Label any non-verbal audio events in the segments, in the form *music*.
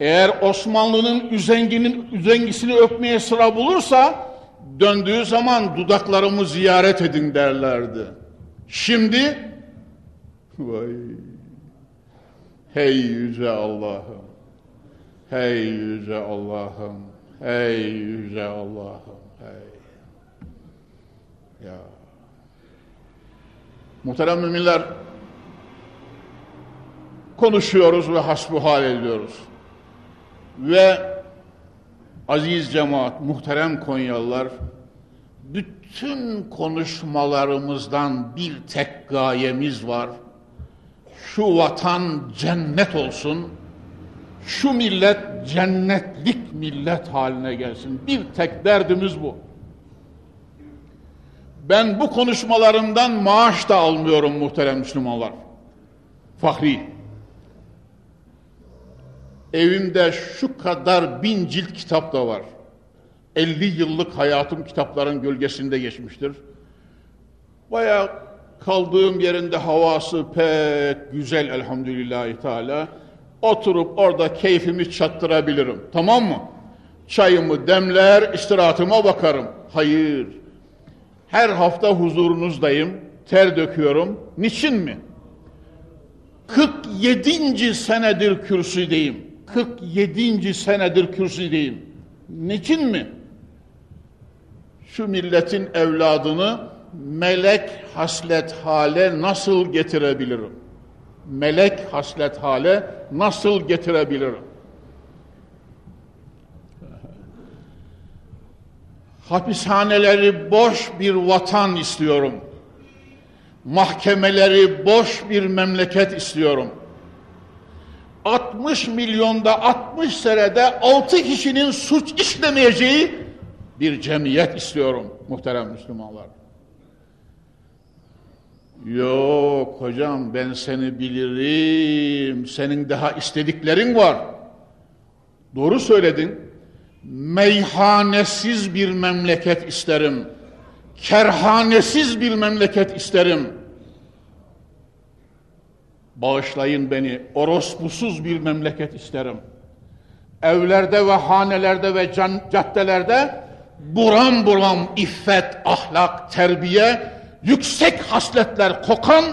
Eğer Osmanlı'nın üzenginin üzengisini öpmeye sıra bulursa döndüğü zaman dudaklarımı ziyaret edin derlerdi. Şimdi vay hey yüce Allah'ım hey yüce Allah'ım hey yüce Allah'ım hey. Ya. Muhterem müminler konuşuyoruz ve hasbuhal ediyoruz ve aziz cemaat, muhterem Konyalılar, bütün konuşmalarımızdan bir tek gayemiz var. Şu vatan cennet olsun, şu millet cennetlik millet haline gelsin. Bir tek derdimiz bu. Ben bu konuşmalarımdan maaş da almıyorum muhterem Müslümanlar. Fahri. Evimde şu kadar bin cilt kitap da var. 50 yıllık hayatım kitapların gölgesinde geçmiştir. Baya kaldığım yerinde havası pek güzel elhamdülillahi teala. Oturup orada keyfimi çattırabilirim. Tamam mı? Çayımı demler, istirahatıma bakarım. Hayır. Her hafta huzurunuzdayım. Ter döküyorum. Niçin mi? 47. senedir kürsüdeyim. 47. senedir kürsüdeyim. Niçin mi? Şu milletin evladını melek haslet hale nasıl getirebilirim? Melek haslet hale nasıl getirebilirim? Hapishaneleri boş bir vatan istiyorum. Mahkemeleri boş bir memleket istiyorum 60 milyonda 60 senede 6 kişinin suç işlemeyeceği bir cemiyet istiyorum muhterem Müslümanlar. Yok hocam ben seni bilirim. Senin daha istediklerin var. Doğru söyledin. Meyhanesiz bir memleket isterim. Kerhanesiz bir memleket isterim Bağışlayın beni, orospusuz bir memleket isterim. Evlerde ve hanelerde ve can, caddelerde buram buram iffet, ahlak, terbiye, yüksek hasletler kokan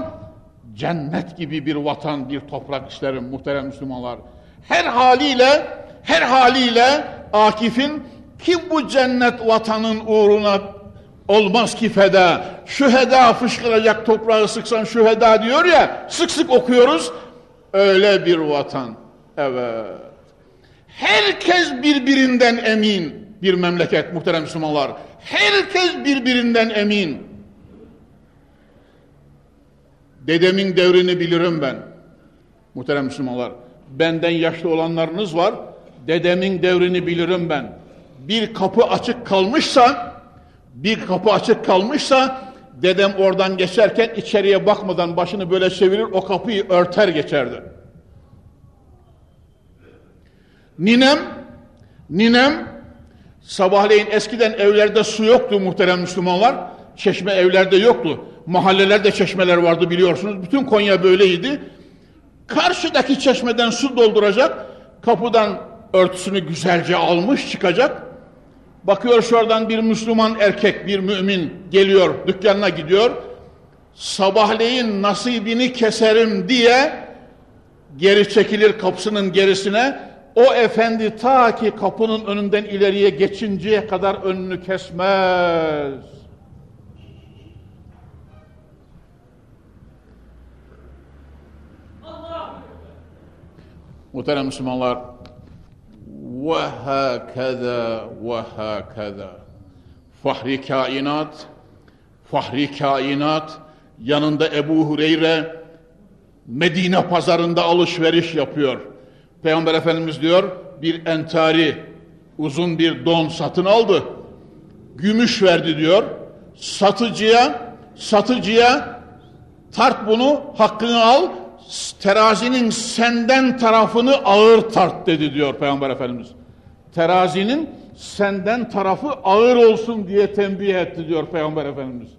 cennet gibi bir vatan, bir toprak isterim muhterem Müslümanlar. Her haliyle, her haliyle Akif'in kim bu cennet vatanın uğruna Olmaz ki feda. Şüheda fışkıracak toprağı sıksan şüheda diyor ya. Sık sık okuyoruz. Öyle bir vatan. Evet. Herkes birbirinden emin. Bir memleket muhterem Müslümanlar. Herkes birbirinden emin. Dedemin devrini bilirim ben. Muhterem Müslümanlar. Benden yaşlı olanlarınız var. Dedemin devrini bilirim ben. Bir kapı açık kalmışsa bir kapı açık kalmışsa dedem oradan geçerken içeriye bakmadan başını böyle çevirir o kapıyı örter geçerdi. Ninem, ninem sabahleyin eskiden evlerde su yoktu muhterem Müslümanlar. Çeşme evlerde yoktu. Mahallelerde çeşmeler vardı biliyorsunuz. Bütün Konya böyleydi. Karşıdaki çeşmeden su dolduracak. Kapıdan örtüsünü güzelce almış çıkacak. Bakıyor şuradan bir Müslüman erkek, bir mümin geliyor, dükkanına gidiyor. Sabahleyin nasibini keserim diye geri çekilir kapısının gerisine. O efendi ta ki kapının önünden ileriye geçinceye kadar önünü kesmez. Muhterem Müslümanlar, ve hakeza. Fahri kainat, fahri kainat yanında Ebu Hureyre Medine pazarında alışveriş yapıyor. Peygamber Efendimiz diyor bir entari uzun bir don satın aldı. Gümüş verdi diyor. Satıcıya satıcıya tart bunu hakkını al terazinin senden tarafını ağır tart dedi diyor Peygamber Efendimiz. Terazinin senden tarafı ağır olsun diye tembih etti diyor Peygamber Efendimiz.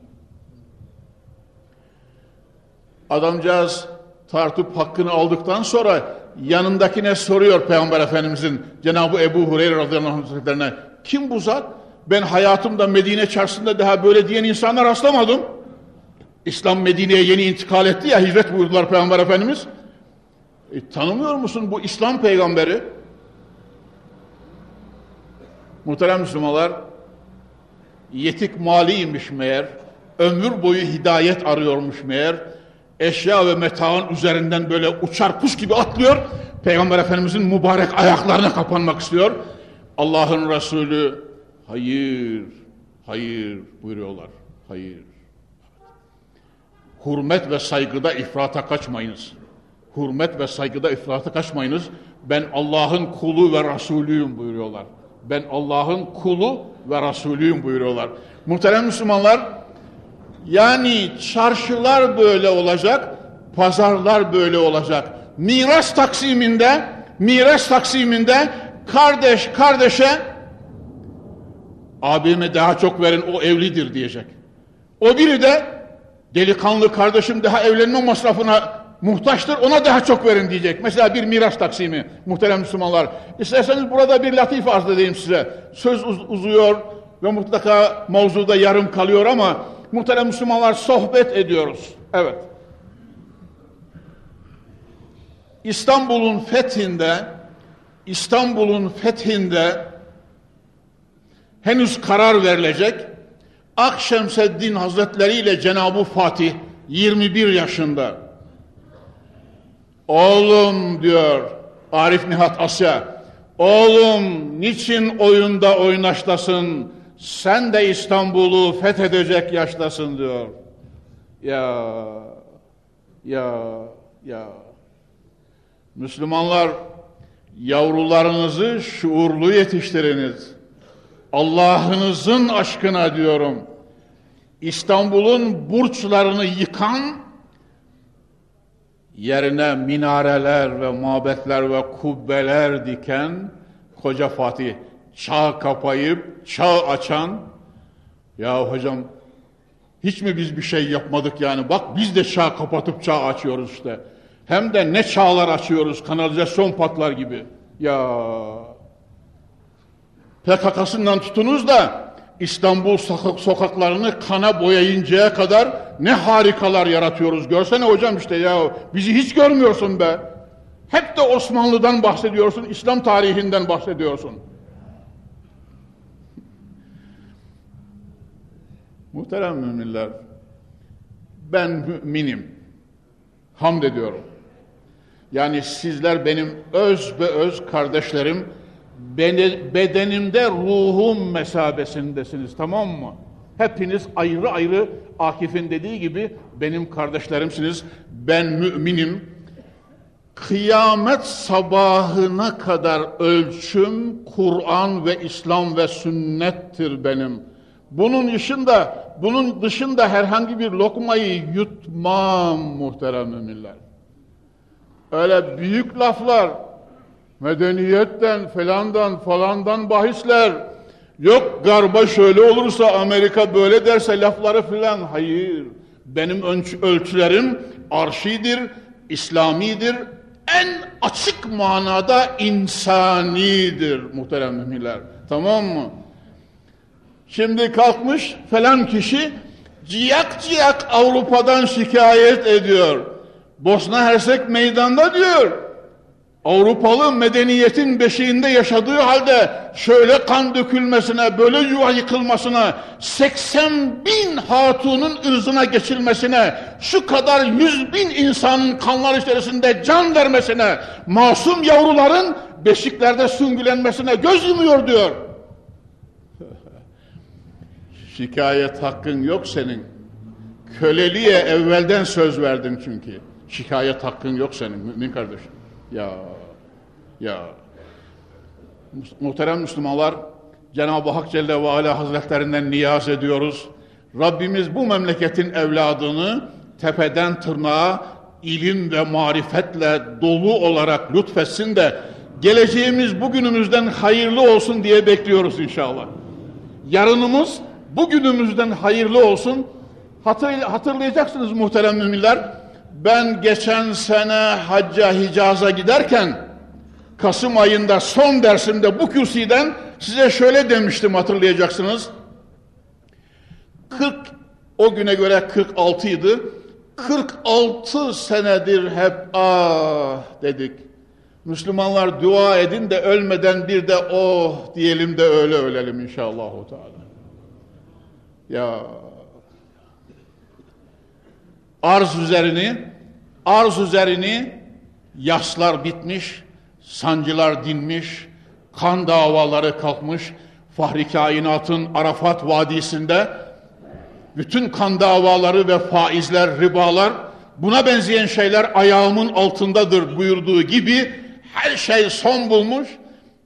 Adamcağız tartıp hakkını aldıktan sonra yanındakine soruyor Peygamber Efendimizin Cenab-ı Ebu Hureyre radıyallahu anh hazretlerine kim bu zat? Ben hayatımda Medine çarşısında daha böyle diyen insana rastlamadım. İslam Medine'ye yeni intikal etti ya hicret buyurdular Peygamber Efendimiz. E, tanımıyor musun bu İslam peygamberi? Muhterem Müslümanlar, yetik maliymiş meğer, ömür boyu hidayet arıyormuş meğer, eşya ve metağın üzerinden böyle uçar kuş gibi atlıyor, Peygamber Efendimizin mübarek ayaklarına kapanmak istiyor. Allah'ın Resulü, hayır, hayır buyuruyorlar, hayır. Hürmet ve saygıda ifrata kaçmayınız. Hürmet ve saygıda ifrata kaçmayınız. Ben Allah'ın kulu ve Resulüyüm buyuruyorlar. Ben Allah'ın kulu ve Resulüyüm buyuruyorlar. Muhterem Müslümanlar, yani çarşılar böyle olacak, pazarlar böyle olacak. Miras taksiminde, miras taksiminde kardeş kardeşe abime daha çok verin o evlidir diyecek. O biri de delikanlı kardeşim daha evlenme masrafına muhtaçtır ona daha çok verin diyecek. Mesela bir miras taksimi muhterem Müslümanlar. İsterseniz burada bir latif arz edeyim size. Söz uz uzuyor ve mutlaka mevzuda yarım kalıyor ama muhterem Müslümanlar sohbet ediyoruz. Evet. İstanbul'un fethinde İstanbul'un fethinde henüz karar verilecek. Akşemseddin Hazretleri ile Cenab-ı Fatih 21 yaşında Oğlum diyor Arif Nihat Asya. Oğlum niçin oyunda oynaştasın? Sen de İstanbul'u fethedecek yaştasın diyor. Ya, ya, ya. Müslümanlar yavrularınızı şuurlu yetiştiriniz. Allah'ınızın aşkına diyorum. İstanbul'un burçlarını yıkan yerine minareler ve mabetler ve kubbeler diken Koca Fatih çağ kapayıp çağ açan ya hocam hiç mi biz bir şey yapmadık yani? Bak biz de çağ kapatıp çağ açıyoruz işte. Hem de ne çağlar açıyoruz kanalizasyon patlar gibi. Ya PKK'sından tutunuz da İstanbul sokaklarını kana boyayıncaya kadar ne harikalar yaratıyoruz. Görsene hocam işte ya bizi hiç görmüyorsun be. Hep de Osmanlı'dan bahsediyorsun, İslam tarihinden bahsediyorsun. Muhterem müminler, ben müminim. Hamd ediyorum. Yani sizler benim öz ve öz kardeşlerim, bedenimde ruhum mesabesindesiniz tamam mı? Hepiniz ayrı ayrı Akif'in dediği gibi benim kardeşlerimsiniz. Ben müminim. Kıyamet sabahına kadar ölçüm Kur'an ve İslam ve sünnettir benim. Bunun dışında, bunun dışında herhangi bir lokmayı yutmam muhterem müminler. Öyle büyük laflar, medeniyetten falandan falandan bahisler. Yok garba şöyle olursa Amerika böyle derse lafları filan. Hayır benim ölçülerim arşidir İslamidir. En açık manada insanidir muhterem müminler. Tamam mı? Şimdi kalkmış falan kişi ciyak ciyak Avrupa'dan şikayet ediyor. Bosna Hersek meydanda diyor Avrupalı medeniyetin beşiğinde yaşadığı halde şöyle kan dökülmesine, böyle yuva yıkılmasına, 80 bin hatunun ırzına geçilmesine, şu kadar yüz bin insanın kanlar içerisinde can vermesine, masum yavruların beşiklerde süngülenmesine göz yumuyor diyor. *laughs* Şikayet hakkın yok senin. Köleliğe evvelden söz verdin çünkü. Şikayet hakkın yok senin mümin kardeşim. Ya ya muhterem Müslümanlar Cenab-ı Hak Celle ve Ala Hazretlerinden niyaz ediyoruz. Rabbimiz bu memleketin evladını tepeden tırnağa ilim ve marifetle dolu olarak lütfetsin de geleceğimiz bugünümüzden hayırlı olsun diye bekliyoruz inşallah. Yarınımız bugünümüzden hayırlı olsun. Hatır, hatırlayacaksınız muhterem müminler. Ben geçen sene hacca Hicaz'a giderken Kasım ayında son dersimde bu kürsüden size şöyle demiştim hatırlayacaksınız. 40 o güne göre 46 idi. 46 senedir hep ah dedik. Müslümanlar dua edin de ölmeden bir de oh diyelim de öyle ölelim inşallah. Ya arz üzerini arz üzerini yaslar bitmiş, sancılar dinmiş, kan davaları kalkmış, Fahri Kainat'ın Arafat Vadisi'nde bütün kan davaları ve faizler, ribalar, buna benzeyen şeyler ayağımın altındadır buyurduğu gibi her şey son bulmuş.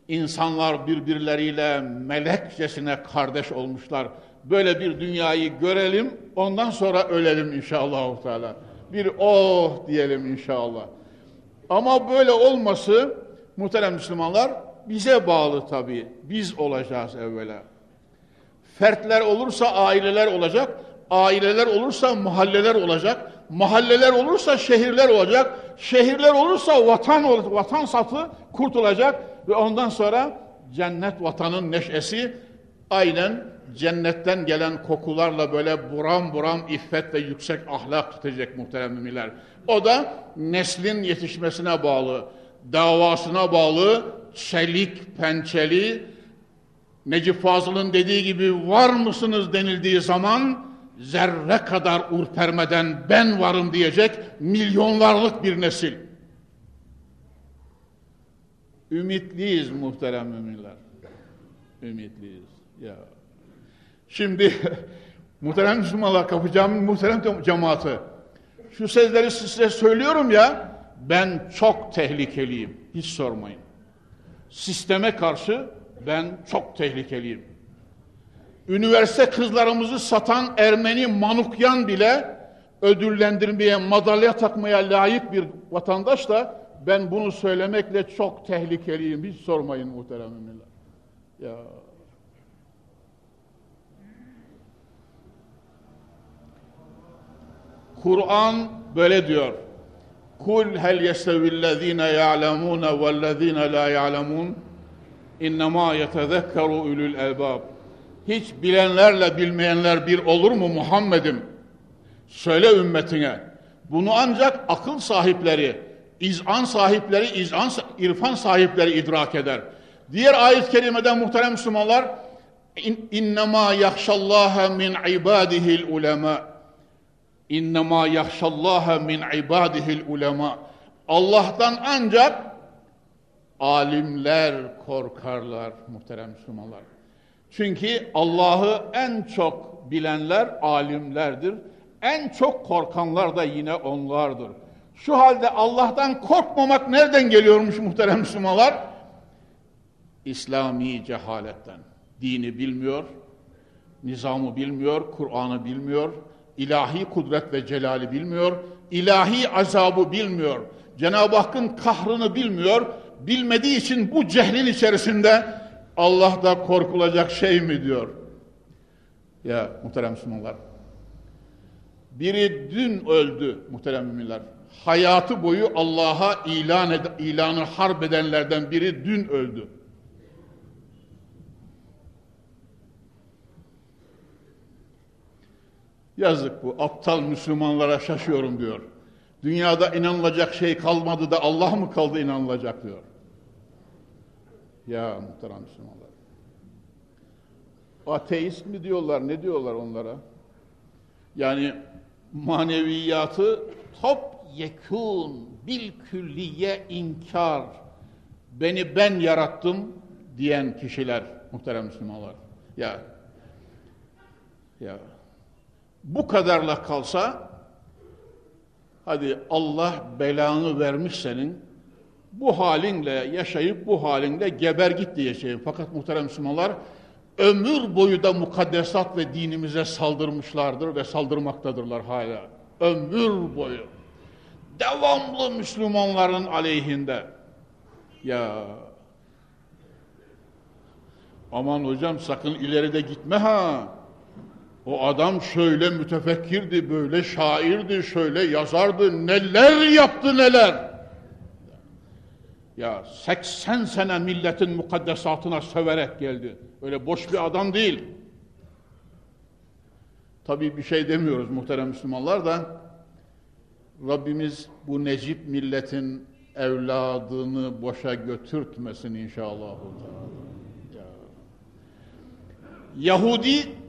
İnsanlar birbirleriyle melekçesine kardeş olmuşlar. Böyle bir dünyayı görelim, ondan sonra ölelim inşallah. Teala. Bir oh diyelim inşallah. Ama böyle olması muhterem Müslümanlar bize bağlı tabii. Biz olacağız evvela. Fertler olursa aileler olacak, aileler olursa mahalleler olacak, mahalleler olursa şehirler olacak, şehirler olursa vatan vatan satı kurtulacak ve ondan sonra cennet vatanın neşesi aynen cennetten gelen kokularla böyle buram buram iffet ve yüksek ahlak tutacak muhterem müminler. O da neslin yetişmesine bağlı, davasına bağlı, çelik pençeli, Necip Fazıl'ın dediği gibi var mısınız denildiği zaman zerre kadar urpermeden ben varım diyecek milyonlarlık bir nesil. Ümitliyiz muhterem müminler. Ümitliyiz. Ya. Şimdi *laughs* muhterem Müslümanlar kapacağım muhterem cemaati. Şu sözleri size söylüyorum ya ben çok tehlikeliyim. Hiç sormayın. Sisteme karşı ben çok tehlikeliyim. Üniversite kızlarımızı satan Ermeni Manukyan bile ödüllendirmeye, madalya takmaya layık bir vatandaş da ben bunu söylemekle çok tehlikeliyim. Hiç sormayın muhterem. Ya Kur'an böyle diyor. Kul hel yestevillezine ya'lemune vellezine la ya'lemun innema yetezekkeru ulul elbab. Hiç bilenlerle bilmeyenler bir olur mu Muhammed'im? Söyle ümmetine. Bunu ancak akıl sahipleri, izan sahipleri, izan, irfan sahipleri idrak eder. Diğer ayet-i kerimede muhterem Müslümanlar innema yahşallaha min ibadihil ulema innema yahşallaha min ibadihil ulema Allah'tan ancak alimler korkarlar muhterem Müslümanlar. Çünkü Allah'ı en çok bilenler alimlerdir. En çok korkanlar da yine onlardır. Şu halde Allah'tan korkmamak nereden geliyormuş muhterem Müslümanlar? İslami cehaletten. Dini bilmiyor, nizamı bilmiyor, Kur'an'ı bilmiyor, ilahi kudret ve celali bilmiyor, ilahi azabı bilmiyor, Cenab-ı Hakk'ın kahrını bilmiyor, bilmediği için bu cehlin içerisinde Allah'ta korkulacak şey mi diyor. Ya muhterem Müslümanlar. Biri dün öldü muhterem müminler. Hayatı boyu Allah'a ilan ed ilanı harp edenlerden biri dün öldü. Yazık bu aptal Müslümanlara şaşıyorum diyor. Dünyada inanılacak şey kalmadı da Allah mı kaldı inanılacak diyor. Ya muhterem Müslümanlar. Ateist mi diyorlar, ne diyorlar onlara? Yani maneviyatı top yekun bil külliye inkar beni ben yarattım diyen kişiler muhterem Müslümanlar. Ya ya bu kadarla kalsa hadi Allah belanı vermiş senin bu halinle yaşayıp bu halinle geber git diyeceğim. Fakat muhterem Müslümanlar ömür boyu da mukaddesat ve dinimize saldırmışlardır ve saldırmaktadırlar hala. Ömür boyu. Devamlı Müslümanların aleyhinde. Ya aman hocam sakın ileride gitme ha. O adam şöyle mütefekkirdi, böyle şairdi, şöyle yazardı, neler yaptı neler. Ya 80 sene milletin mukaddesatına söverek geldi. Öyle boş bir adam değil. Tabii bir şey demiyoruz muhterem Müslümanlar da Rabbimiz bu necip milletin evladını boşa götürtmesin inşallah. Ya. Yahudi,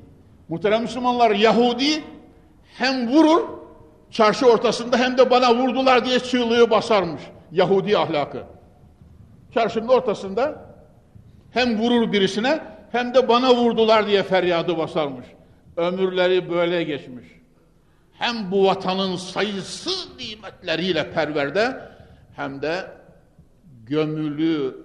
muhterem Müslümanlar Yahudi hem vurur çarşı ortasında hem de bana vurdular diye çığlığı basarmış. Yahudi ahlakı. Çarşının ortasında hem vurur birisine hem de bana vurdular diye feryadı basarmış. Ömürleri böyle geçmiş. Hem bu vatanın sayısız nimetleriyle perverde hem de gömülü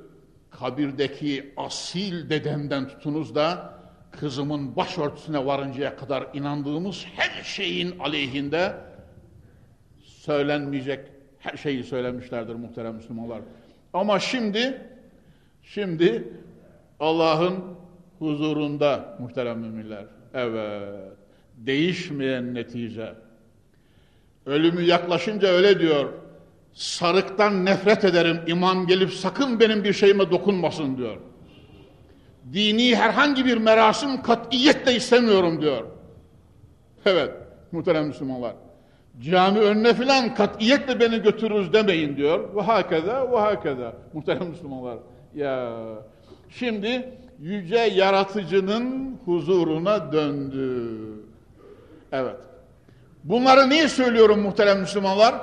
kabirdeki asil dedemden tutunuz da kızımın başörtüsüne varıncaya kadar inandığımız her şeyin aleyhinde söylenmeyecek her şeyi söylemişlerdir muhterem Müslümanlar. Ama şimdi şimdi Allah'ın huzurunda muhterem müminler. Evet. Değişmeyen netice. Ölümü yaklaşınca öyle diyor. Sarıktan nefret ederim. İmam gelip sakın benim bir şeyime dokunmasın diyor. Dini herhangi bir merasim katiyetle istemiyorum diyor. Evet muhterem Müslümanlar. Cami önüne filan katiyetle beni götürürüz demeyin diyor. Ve hakeza ve hakeza. Muhterem Müslümanlar. Ya şimdi yüce yaratıcının huzuruna döndü. Evet. Bunları niye söylüyorum muhterem Müslümanlar?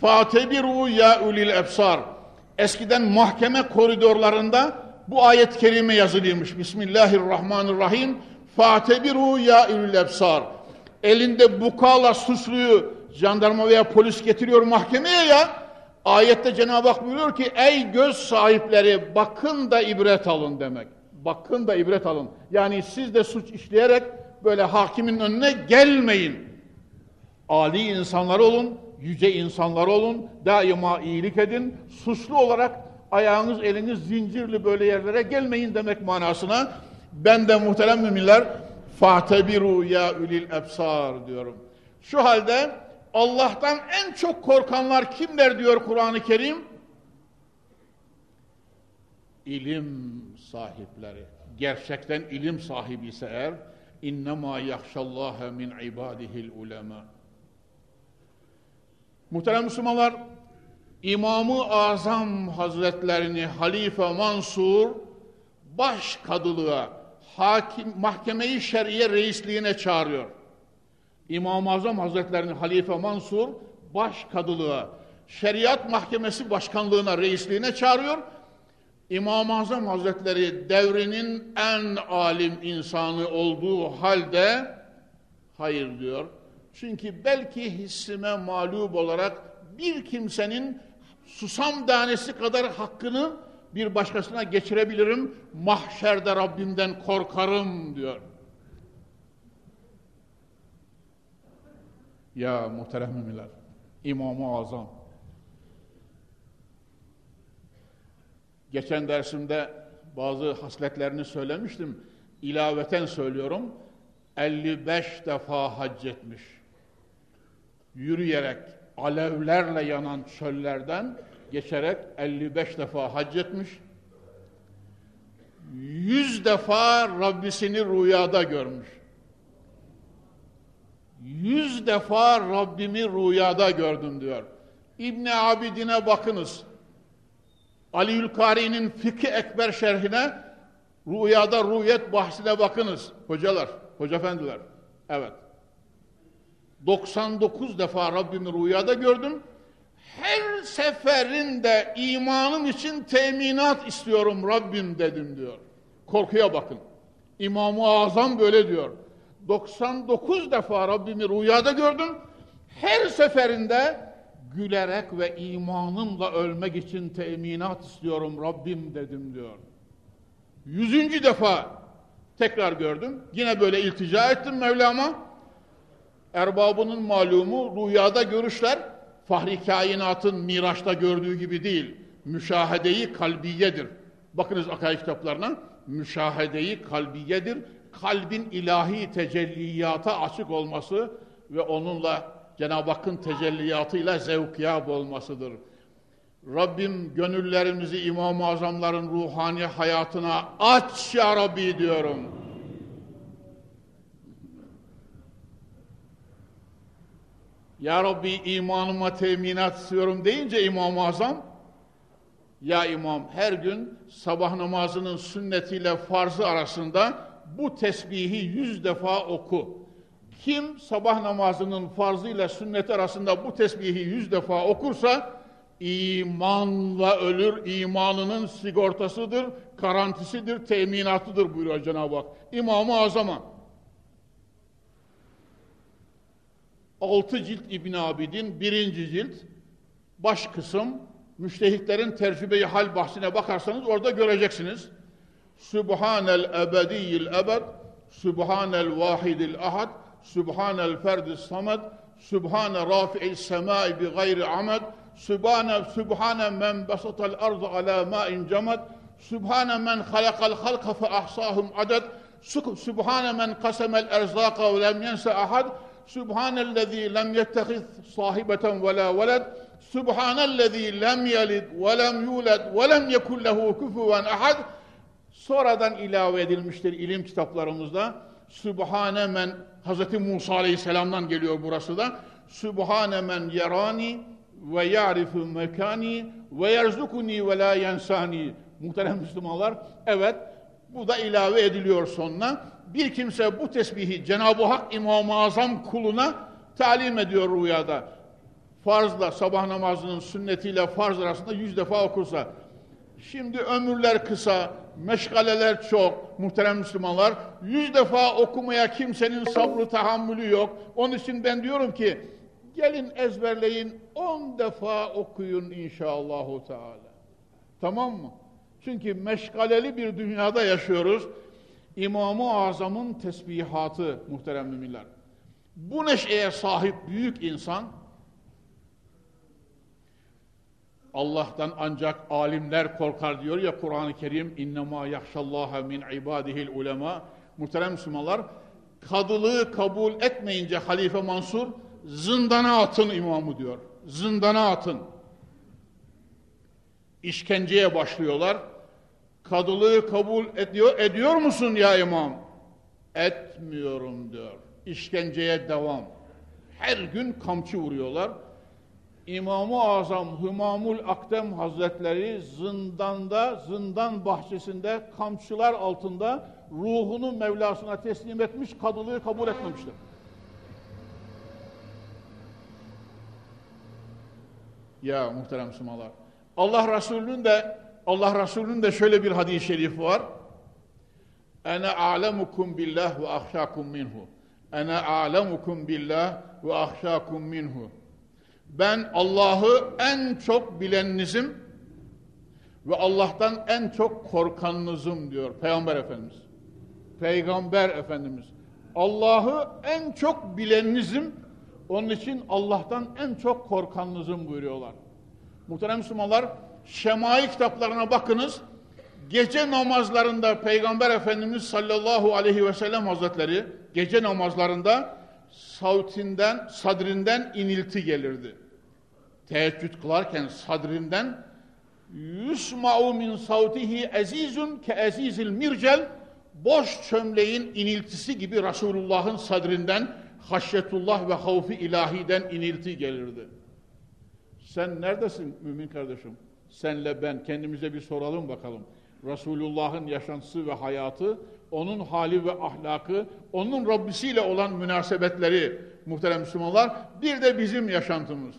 Fatebiru ya ulil ebsar. Eskiden mahkeme koridorlarında bu ayet-i kerime yazılıymış. Bismillahirrahmanirrahim. Fatebiru ya ulil ebsar. Elinde bukala suçluyu jandarma veya polis getiriyor mahkemeye ya. Ayette Cenab-ı Hak buyuruyor ki ey göz sahipleri bakın da ibret alın demek. Bakın da ibret alın. Yani siz de suç işleyerek böyle hakimin önüne gelmeyin. Ali insanlar olun, yüce insanlar olun, daima iyilik edin. Suçlu olarak ayağınız eliniz zincirli böyle yerlere gelmeyin demek manasına. Ben de muhterem müminler fatebiru ya ülil ebsar diyorum. Şu halde Allah'tan en çok korkanlar kimler diyor Kur'an-ı Kerim? İlim sahipleri. Gerçekten ilim sahibi ise eğer innema yahşallaha min ibadihil ulema. Muhterem Müslümanlar, İmamı Azam Hazretlerini Halife Mansur baş kadılığa, hakim, mahkemeyi şer'iye reisliğine çağırıyor. İmam-ı Azam Hazretlerini Halife Mansur baş kadılığa, şeriat mahkemesi başkanlığına, reisliğine çağırıyor. İmam-ı Azam Hazretleri devrinin en alim insanı olduğu halde hayır diyor. Çünkü belki hissime mağlup olarak bir kimsenin susam tanesi kadar hakkını bir başkasına geçirebilirim. Mahşerde Rabbimden korkarım diyor. Ya muhterem müminler, İmam-ı Azam. Geçen dersimde bazı hasletlerini söylemiştim. İlaveten söylüyorum. 55 defa hac etmiş. Yürüyerek alevlerle yanan çöllerden geçerek 55 defa hac etmiş. 100 defa Rabbisini rüyada görmüş. Yüz defa Rabbimi rüyada gördüm diyor. İbni Abidin'e bakınız. Ali Ülkari'nin Fıkı Ekber şerhine rüyada rüyet bahsine bakınız. Hocalar, hoca efendiler. Evet. 99 defa Rabbimi rüyada gördüm. Her seferinde imanım için teminat istiyorum Rabbim dedim diyor. Korkuya bakın. İmam-ı Azam böyle diyor. 99 defa Rabbimi rüyada gördüm. Her seferinde gülerek ve imanımla ölmek için teminat istiyorum Rabbim dedim diyor. Yüzüncü defa tekrar gördüm. Yine böyle iltica ettim Mevlam'a. Erbabının malumu rüyada görüşler fahri kainatın Miraç'ta gördüğü gibi değil. Müşahedeyi kalbiyedir. Bakınız akay kitaplarına. Müşahedeyi kalbiyedir kalbin ilahi tecelliyata açık olması ve onunla Cenab-ı Hakk'ın tecelliyatıyla zevkiyab olmasıdır. Rabbim gönüllerimizi İmam-ı Azamların ruhani hayatına aç ya Rabbi diyorum. Ya Rabbi imanıma teminat istiyorum deyince İmam-ı Azam, ya İmam her gün sabah namazının sünnetiyle farzı arasında bu tesbihi yüz defa oku. Kim sabah namazının farzıyla sünnet arasında bu tesbihi yüz defa okursa imanla ölür, imanının sigortasıdır, garantisidir, teminatıdır buyuruyor Cenab-ı Hak. İmam-ı Azam'a. Altı cilt İbn Abidin, birinci cilt, baş kısım, müştehitlerin tercübe-i hal bahsine bakarsanız orada göreceksiniz. Sübhanel ebediyil ebed, Sübhanel vahidil ahad, Sübhanel ferdis samed, Sübhane rafi'is semai bi gayri amed, Sübhane, Sübhane men basatal ardı ala ma'in cemed, Sübhane men halakal halka fe ahsahum adet, Sübhane men kasemel erzaka ve lem yense ahad, Sübhanellezî lem yettehiz sahibeten ve la veled, Sübhanellezî lem yelid ve lem yuled ve lem yekun lehu küfüven ahad. Sonradan ilave edilmiştir ilim kitaplarımızda. Sübhane men Hz. Musa Aleyhisselam'dan geliyor burası da. Sübhane men yerani ve ya'rifu mekani ve yerzukuni ve la yensani. Muhterem Müslümanlar, evet bu da ilave ediliyor sonuna. Bir kimse bu tesbihi Cenab-ı Hak İmam-ı Azam kuluna talim ediyor rüyada. Farzla sabah namazının sünnetiyle farz arasında yüz defa okursa. Şimdi ömürler kısa, meşgaleler çok, muhterem Müslümanlar. Yüz defa okumaya kimsenin sabrı tahammülü yok. Onun için ben diyorum ki, gelin ezberleyin, on defa okuyun inşallahü teala. Tamam mı? Çünkü meşgaleli bir dünyada yaşıyoruz. İmam-ı Azam'ın tesbihatı muhterem müminler. Bu neşeye sahip büyük insan, Allah'tan ancak alimler korkar diyor ya Kur'an-ı Kerim innema yahşallaha min ibadihil ulema muhterem Müslümanlar kadılığı kabul etmeyince Halife Mansur zindana atın imamı diyor. Zindana atın. İşkenceye başlıyorlar. Kadılığı kabul ediyor, ediyor musun ya imam? Etmiyorum diyor. İşkenceye devam. Her gün kamçı vuruyorlar. İmam-ı Azam Hümamul Akdem Hazretleri zindanda, zindan bahçesinde kamçılar altında ruhunu Mevlasına teslim etmiş, kadılığı kabul etmemiştir. Ya muhterem Müslümanlar. Allah Resulü'nün de Allah Resulü'nün de şöyle bir hadis-i şerif var. Ene a'lemukum billah ve ahşakum minhu. Ene a'lemukum billah ve ahşakum minhu. Ben Allah'ı en çok bileninizim ve Allah'tan en çok korkanınızım diyor Peygamber Efendimiz. Peygamber Efendimiz. Allah'ı en çok bileninizim, onun için Allah'tan en çok korkanınızım buyuruyorlar. Muhterem Müslümanlar, şemai kitaplarına bakınız. Gece namazlarında Peygamber Efendimiz sallallahu aleyhi ve sellem hazretleri gece namazlarında savtinden, sadrinden inilti gelirdi. Teheccüd kılarken sadrinden yusma'u min savtihi ezizun ke ezizil mircel boş çömleğin iniltisi gibi Resulullah'ın sadrinden haşyetullah ve havfi ilahiden inilti gelirdi. Sen neredesin mümin kardeşim? Senle ben kendimize bir soralım bakalım. Resulullah'ın yaşantısı ve hayatı, onun hali ve ahlakı, onun Rabbisiyle olan münasebetleri muhterem Müslümanlar, bir de bizim yaşantımız.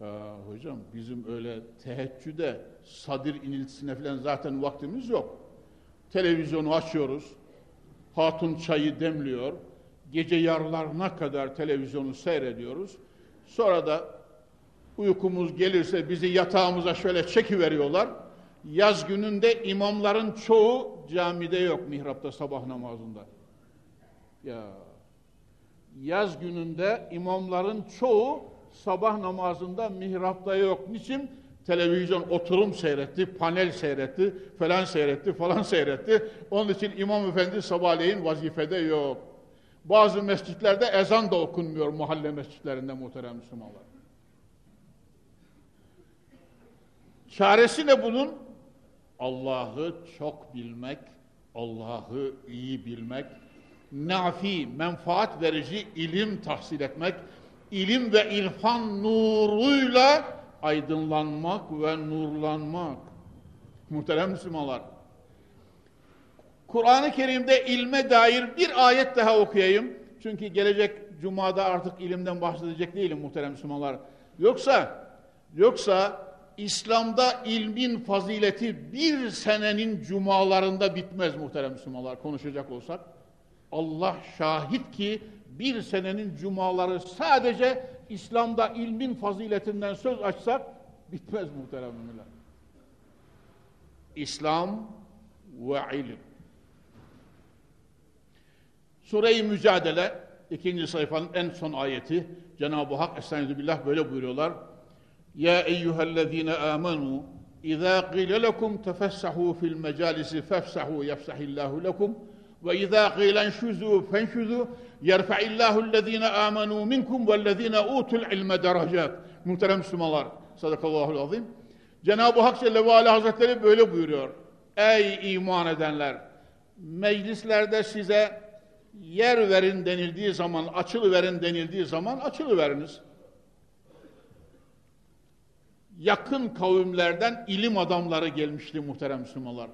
Aa, hocam bizim öyle teheccüde, sadir iniltisine falan zaten vaktimiz yok. Televizyonu açıyoruz, hatun çayı demliyor, gece yarılarına kadar televizyonu seyrediyoruz. Sonra da uykumuz gelirse bizi yatağımıza şöyle çekiveriyorlar. Yaz gününde imamların çoğu camide yok mihrapta sabah namazında. Ya yaz gününde imamların çoğu sabah namazında mihrapta yok. Niçin? Televizyon oturum seyretti, panel seyretti, falan seyretti, falan seyretti. Onun için İmam Efendi sabahleyin vazifede yok. Bazı mescitlerde ezan da okunmuyor mahalle mescitlerinde muhterem Müslümanlar. Çaresi ne bunun? Allah'ı çok bilmek, Allah'ı iyi bilmek, nafi, menfaat verici ilim tahsil etmek, ilim ve irfan nuruyla aydınlanmak ve nurlanmak. Muhterem Müslümanlar, Kur'an-ı Kerim'de ilme dair bir ayet daha okuyayım. Çünkü gelecek cumada artık ilimden bahsedecek değilim muhterem Müslümanlar. Yoksa, yoksa İslam'da ilmin fazileti bir senenin cumalarında bitmez muhterem Müslümanlar konuşacak olsak. Allah şahit ki bir senenin cumaları sadece İslam'da ilmin faziletinden söz açsak bitmez muhterem müminler. İslam ve ilim. Sure-i Mücadele ikinci sayfanın en son ayeti Cenab-ı Hak Estaizu Billah böyle buyuruyorlar. Ya eyyühellezine amenu İzâ qîle lekum tefessahû fil mecâlisi fefsahû yefsahillâhu lekum ve izâ qîlen şuzû fenşuzû yerfa'illâhu'llezîne âmenû minkum vellezîne utul ilme derecât. Muhterem Müslümanlar, sadakallahu azim. Cenab-ı Hak Celle ve Ala Hazretleri böyle buyuruyor. Ey iman edenler! Meclislerde size yer verin denildiği zaman, açılı verin denildiği zaman açılı veriniz. Yakın kavimlerden ilim adamları gelmişti muhterem Müslümanlar.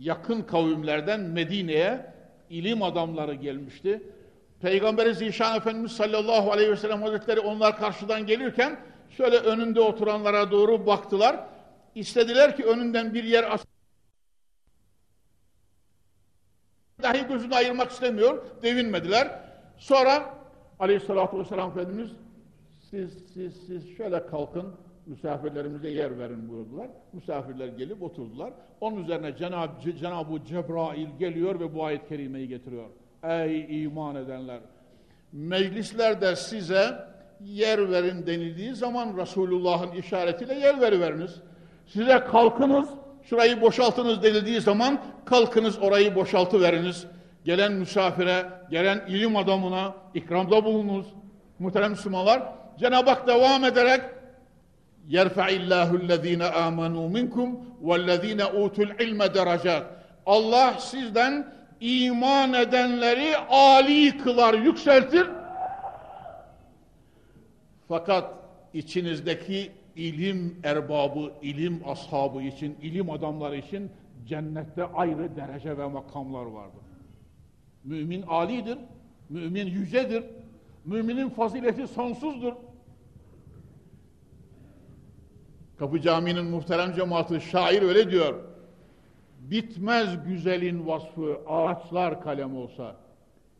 Yakın kavimlerden Medine'ye ilim adamları gelmişti. Peygamberi Zişan Efendimiz sallallahu aleyhi ve sellem hazretleri onlar karşıdan gelirken şöyle önünde oturanlara doğru baktılar. İstediler ki önünden bir yer dahi gözünü ayırmak istemiyor. Devinmediler. Sonra aleyhissalatü vesselam Efendimiz siz, siz, siz şöyle kalkın misafirlerimize yer verin buyurdular. Misafirler gelip oturdular. Onun üzerine Cenab-ı Cenab Cebrail geliyor ve bu ayet-i kerimeyi getiriyor. Ey iman edenler! Meclislerde size yer verin denildiği zaman Resulullah'ın işaretiyle yer veriveriniz. Size kalkınız, şurayı boşaltınız denildiği zaman kalkınız orayı boşaltıveriniz. Gelen misafire, gelen ilim adamına ikramda bulunuz. Muhterem Müslümanlar, Cenab-ı Hak devam ederek يَرْفَعِ اللّٰهُ الَّذ۪ينَ آمَنُوا مِنْكُمْ وَالَّذ۪ينَ اُوتُوا الْعِلْمَ دَرَجَاتٍ Allah sizden iman edenleri âli kılar, yükseltir. Fakat içinizdeki ilim erbabı, ilim ashabı için, ilim adamları için cennette ayrı derece ve makamlar vardır. Mümin alidir, mümin yücedir, müminin fazileti sonsuzdur. Kapı Camii'nin muhterem cemaati şair öyle diyor. Bitmez güzelin vasfı ağaçlar kalem olsa.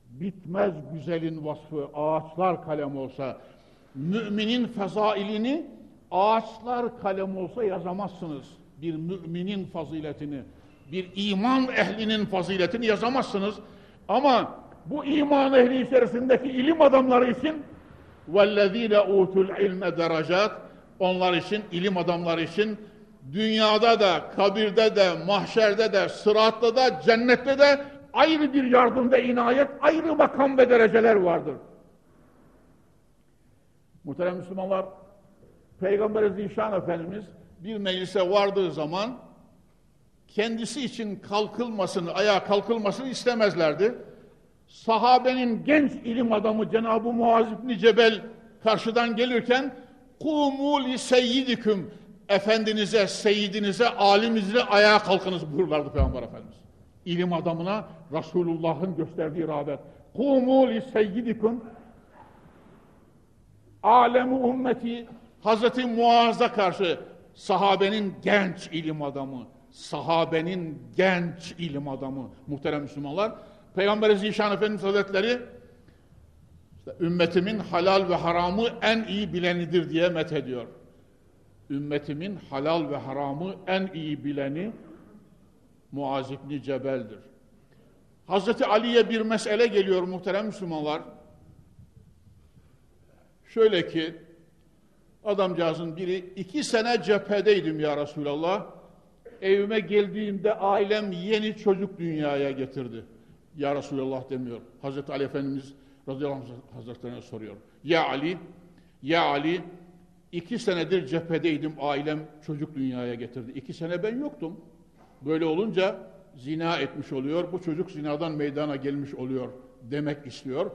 Bitmez güzelin vasfı ağaçlar kalem olsa. Müminin fezailini ağaçlar kalem olsa yazamazsınız. Bir müminin faziletini, bir iman ehlinin faziletini yazamazsınız. Ama bu iman ehli içerisindeki ilim adamları için وَالَّذ۪ينَ اُوتُوا الْعِلْمَ derecat onlar için, ilim adamları için dünyada da, kabirde de, mahşerde de, sıratta da, cennette de ayrı bir yardım ve inayet, ayrı makam ve dereceler vardır. Muhterem Müslümanlar, Peygamber Zişan Efendimiz bir meclise vardığı zaman kendisi için kalkılmasını, ayağa kalkılmasını istemezlerdi. Sahabenin genç ilim adamı Cenab-ı Muaz İbni Cebel karşıdan gelirken Kumu li seyyidiküm efendinize, seyyidinize, aliminize ayağa kalkınız buyurlardı Peygamber Efendimiz. İlim adamına Resulullah'ın gösterdiği rağbet. Kumu li seyyidiküm alemu ümmeti Hazreti Muaz'a karşı sahabenin genç ilim adamı, sahabenin genç ilim adamı muhterem Müslümanlar. Peygamber Zişan Efendimiz Hazretleri ümmetimin halal ve haramı en iyi bilenidir diye met ediyor. Ümmetimin halal ve haramı en iyi bileni Muaz İbni Cebel'dir. Hazreti Ali'ye bir mesele geliyor muhterem Müslümanlar. Şöyle ki Adamcağızın biri iki sene cephedeydim ya Resulallah. Evime geldiğimde ailem yeni çocuk dünyaya getirdi. Ya Resulallah demiyor. Hazreti Ali Efendimiz radıyallahu anh hazretlerine soruyor. Ya Ali, ya Ali iki senedir cephedeydim ailem çocuk dünyaya getirdi. İki sene ben yoktum. Böyle olunca zina etmiş oluyor. Bu çocuk zinadan meydana gelmiş oluyor demek istiyor.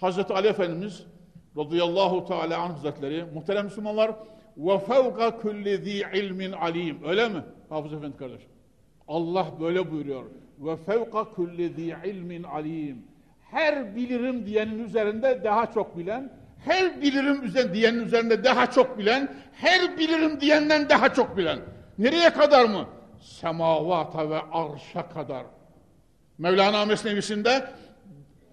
Hazreti Ali Efendimiz radıyallahu teala anh hazretleri muhterem Müslümanlar ve fevka kulli zi ilmin alim öyle mi Hafız Efendi kardeş Allah böyle buyuruyor ve fevka kulli zi ilmin alim her bilirim diyenin üzerinde daha çok bilen her bilirim üzerinde diyenin üzerinde daha çok bilen her bilirim diyenden daha çok bilen nereye kadar mı semavata ve arşa kadar Mevlana Mesnevisinde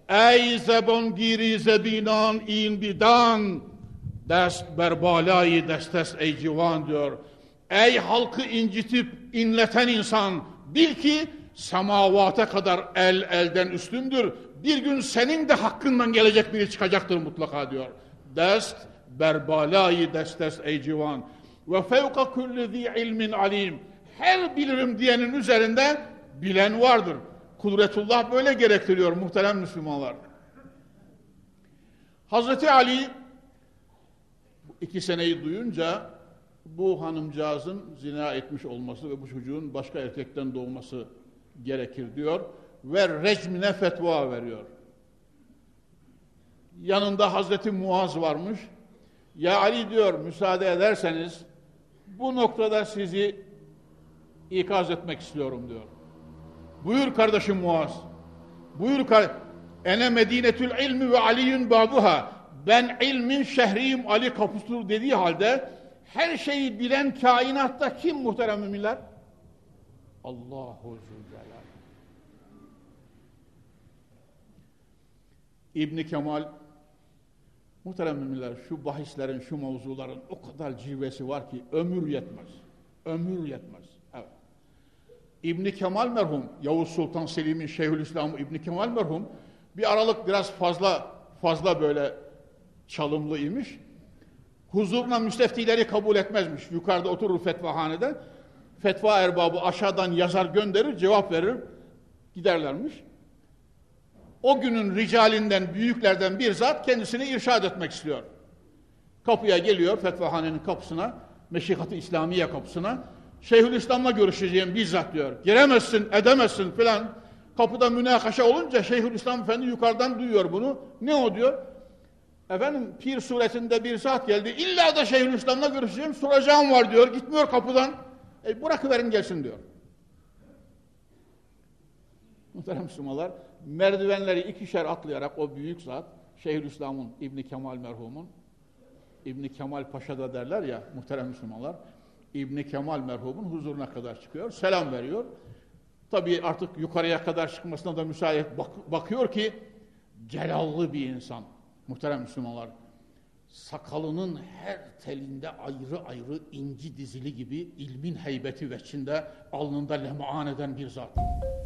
Ey zebongiri zebinan in bidan dest berbalayı destes ey civan diyor. Ey halkı incitip inleten insan bil ki semavata kadar el elden üstündür. Bir gün senin de hakkından gelecek biri çıkacaktır mutlaka diyor. Dest berbalayı destes ey civan. Ve fevka kulli zi ilmin alim. Her bilirim diyenin üzerinde bilen vardır. Kudretullah böyle gerektiriyor muhterem Müslümanlar. Hazreti Ali iki seneyi duyunca bu hanımcağızın zina etmiş olması ve bu çocuğun başka erkekten doğması gerekir diyor ve recmine fetva veriyor. Yanında Hazreti Muaz varmış. Ya Ali diyor müsaade ederseniz bu noktada sizi ikaz etmek istiyorum diyor. Buyur kardeşim Muaz. Buyur kardeşim. Ene medinetül ilmi ve aliyün babuha. Ben ilmin şehriyim Ali kapısıdır dediği halde her şeyi bilen kainatta kim muhterem müminler? Allahu Zülcelal. İbni Kemal muhterem müminler şu bahislerin, şu mevzuların o kadar cilvesi var ki ömür yetmez. Ömür yetmez. Evet. İbni Kemal merhum, Yavuz Sultan Selim'in Şeyhülislam İbni Kemal merhum bir aralık biraz fazla fazla böyle çalımlı imiş. Huzuruna müsteftileri kabul etmezmiş. Yukarıda oturur fetvahanede. Fetva erbabı aşağıdan yazar gönderir, cevap verir. Giderlermiş. O günün ricalinden, büyüklerden bir zat kendisini irşad etmek istiyor. Kapıya geliyor, fetvahanenin kapısına, Meşihat-ı İslamiye kapısına. Şeyhülislam'la görüşeceğim bizzat diyor. Giremezsin, edemezsin filan. Kapıda münakaşa olunca Şeyhülislam Efendi yukarıdan duyuyor bunu. Ne o diyor? Efendim pir suretinde bir saat geldi. İlla da Şeyhülislam'la görüşeceğim. Soracağım var diyor. Gitmiyor kapıdan. E, bırakıverin gelsin diyor. Muhterem Müslümanlar merdivenleri ikişer atlayarak o büyük zat Şeyhülislam'ın İbni Kemal merhumun İbni Kemal Paşa da derler ya muhterem Müslümanlar İbni Kemal merhumun huzuruna kadar çıkıyor. Selam veriyor. Tabii artık yukarıya kadar çıkmasına da müsait bak bakıyor ki celallı bir insan. Muhterem Müslümanlar sakalının her telinde ayrı ayrı inci dizili gibi ilmin heybeti ve içinde alnında lemaan eden bir zat.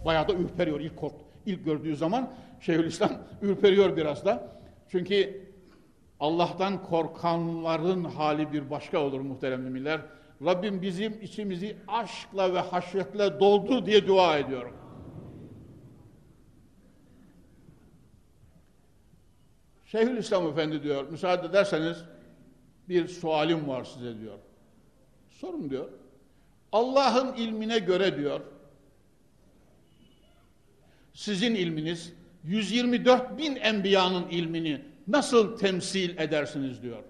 Bayağı da ürperiyor ilk kork, ilk gördüğü zaman Şeyhülislam *laughs* ürperiyor biraz da. Çünkü Allah'tan korkanların hali bir başka olur muhterem müminler. Rabbim bizim içimizi aşkla ve haşyetle doldur diye dua ediyorum. Şeyhülislam Efendi diyor, müsaade ederseniz bir sualim var size diyor. Sorun diyor. Allah'ın ilmine göre diyor, sizin ilminiz 124 bin enbiyanın ilmini nasıl temsil edersiniz diyor.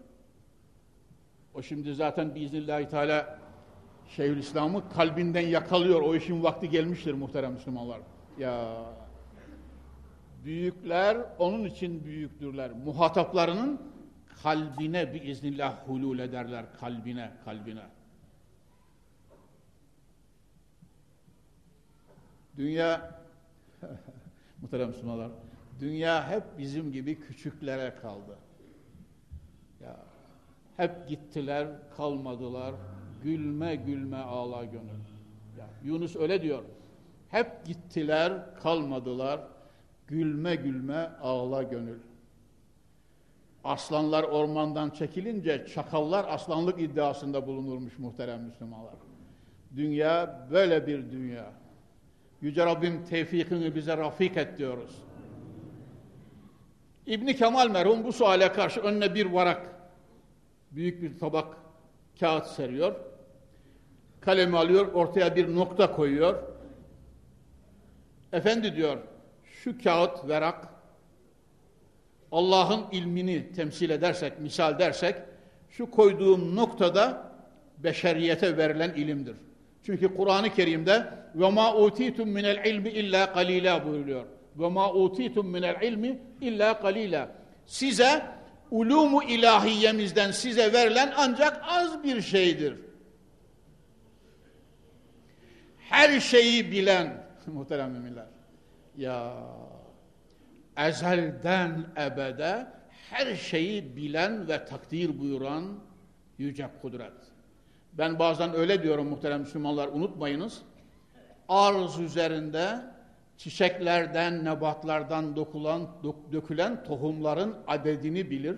O şimdi zaten biiznillahü teala Şeyhülislam'ı kalbinden yakalıyor. O işin vakti gelmiştir muhterem Müslümanlar. Ya büyükler onun için büyüktürler. Muhataplarının kalbine biiznillah hulul ederler. Kalbine, kalbine. Dünya *laughs* muhterem Müslümanlar dünya hep bizim gibi küçüklere kaldı. Ya hep gittiler, kalmadılar. Gülme gülme ağla gönül. Ya, Yunus öyle diyor. Hep gittiler, kalmadılar. Gülme gülme ağla gönül. Aslanlar ormandan çekilince çakallar aslanlık iddiasında bulunurmuş muhterem Müslümanlar. Dünya böyle bir dünya. Yüce Rabbim tevfikini bize rafik et diyoruz. İbni Kemal merhum bu suale karşı önüne bir varak, büyük bir tabak kağıt seriyor. Kalemi alıyor, ortaya bir nokta koyuyor. Efendi diyor, şu kağıt, verak, Allah'ın ilmini temsil edersek, misal dersek, şu koyduğum noktada beşeriyete verilen ilimdir. Çünkü Kur'an-ı Kerim'de ve ma utitum minel ilmi illa qalila buyuruyor. Ve ma utitum minel ilmi illa qalila. Size ulumu ilahiyemizden size verilen ancak az bir şeydir. Her şeyi bilen *laughs* muhterem müminler. Ya ezelden ebede her şeyi bilen ve takdir buyuran yüce kudret. Ben bazen öyle diyorum muhterem Müslümanlar unutmayınız. Arz üzerinde çiçeklerden, nebatlardan dokulan, dökülen tohumların adedini bilir.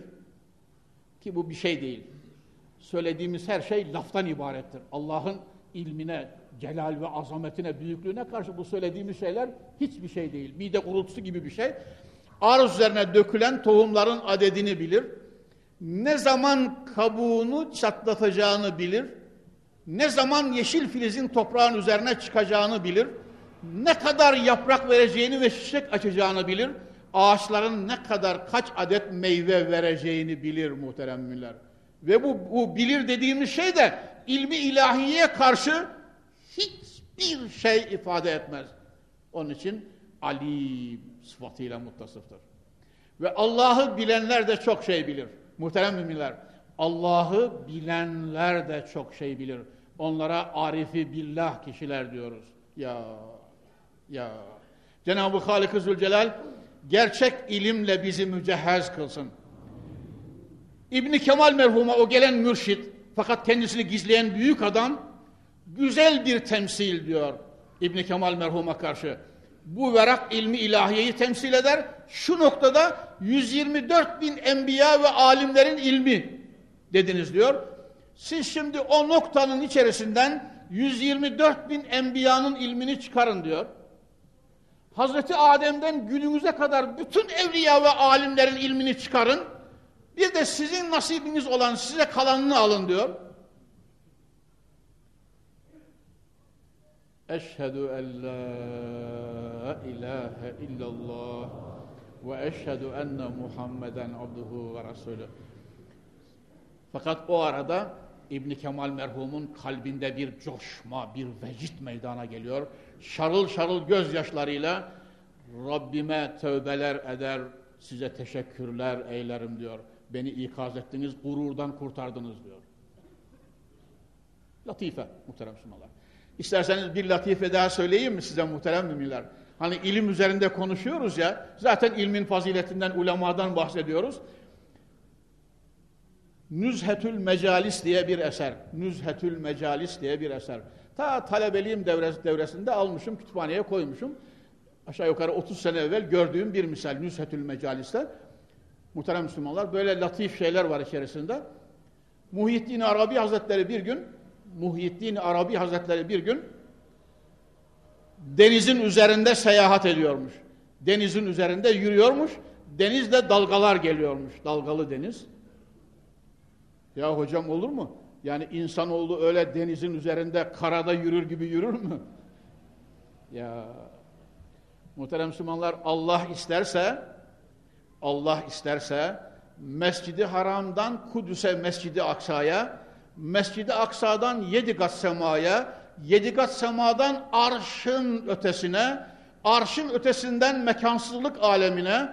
Ki bu bir şey değil. Söylediğimiz her şey laftan ibarettir. Allah'ın ilmine, celal ve azametine, büyüklüğüne karşı bu söylediğimiz şeyler hiçbir şey değil. Mide kurultusu gibi bir şey. Arz üzerine dökülen tohumların adedini bilir. Ne zaman kabuğunu çatlatacağını bilir. Ne zaman yeşil filizin toprağın üzerine çıkacağını bilir. Ne kadar yaprak vereceğini ve çiçek açacağını bilir. Ağaçların ne kadar kaç adet meyve vereceğini bilir muhterem müller. Ve bu, bu bilir dediğimiz şey de ilmi ilahiye karşı hiçbir şey ifade etmez. Onun için Ali sıfatıyla muttasıftır. Ve Allah'ı bilenler de çok şey bilir. Muhterem müminler, Allah'ı bilenler de çok şey bilir. Onlara arifi billah kişiler diyoruz. Ya, ya. Cenab-ı Halik-i Zülcelal gerçek ilimle bizi mücehhez kılsın. İbni Kemal merhuma o gelen mürşit fakat kendisini gizleyen büyük adam güzel bir temsil diyor İbni Kemal merhuma karşı. Bu verak ilmi ilahiyeyi temsil eder. Şu noktada 124 bin enbiya ve alimlerin ilmi dediniz diyor. Siz şimdi o noktanın içerisinden 124 bin enbiyanın ilmini çıkarın diyor. Hazreti Adem'den günümüze kadar bütün evliya ve alimlerin ilmini çıkarın. Bir de sizin nasibiniz olan size kalanını alın diyor. Eşhedü en la ilahe illallah ve eşhedü enne Muhammeden abduhu ve resulü. Fakat o arada İbn Kemal merhumun kalbinde bir coşma, bir vecit meydana geliyor. Şarıl şarıl gözyaşlarıyla Rabbime tövbeler eder, size teşekkürler eylerim diyor. Beni ikaz ettiniz, gururdan kurtardınız diyor. Latife muhterem Müslümanlar. İsterseniz bir latife daha söyleyeyim mi size muhterem müminler? Hani ilim üzerinde konuşuyoruz ya, zaten ilmin faziletinden, ulemadan bahsediyoruz. Nüzhetül Mecalis diye bir eser. Nüzhetül Mecalis diye bir eser. Ta talebeliğim devres devresinde almışım, kütüphaneye koymuşum. Aşağı yukarı 30 sene evvel gördüğüm bir misal Nüzhetül Mecalis'te. Muhterem Müslümanlar böyle latif şeyler var içerisinde. Muhyiddin Arabi Hazretleri bir gün Muhyiddin Arabi Hazretleri bir gün denizin üzerinde seyahat ediyormuş. Denizin üzerinde yürüyormuş. Denizde dalgalar geliyormuş. Dalgalı deniz. Ya hocam olur mu? Yani insanoğlu öyle denizin üzerinde karada yürür gibi yürür mü? Ya muhterem Müslümanlar Allah isterse Allah isterse Mescidi Haram'dan Kudüs'e Mescidi Aksa'ya Mescidi Aksa'dan yedi kat semaya yedi kat semadan arşın ötesine arşın ötesinden mekansızlık alemine